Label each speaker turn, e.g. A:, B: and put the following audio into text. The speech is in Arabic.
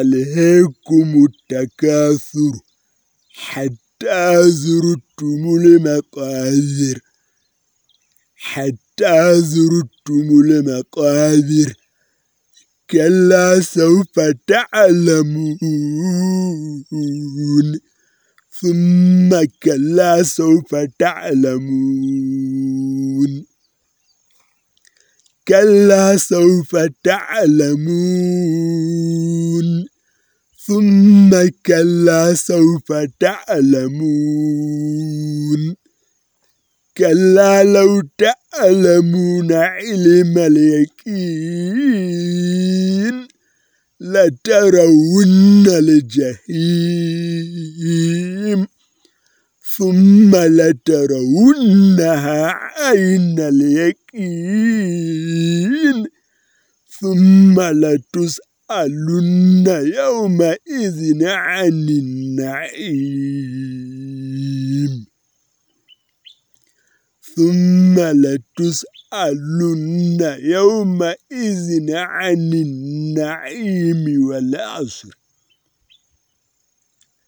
A: ألهيكم التكاثر حتى زرتم المقابر. حتى زرتم المقابر. كلا سوف تعلمون. ثم كلا سوف تعلمون. كلا سوف تعلمون. ثم كلا سوف تعلمون. كلا لو تعلمون علم اليقين لترون الجحيم. ثم لترونها عين اليقين. ثم لتسألن يومئذ عن النعيم. ثم لتسألن يومئذ عن النعيم والعصر.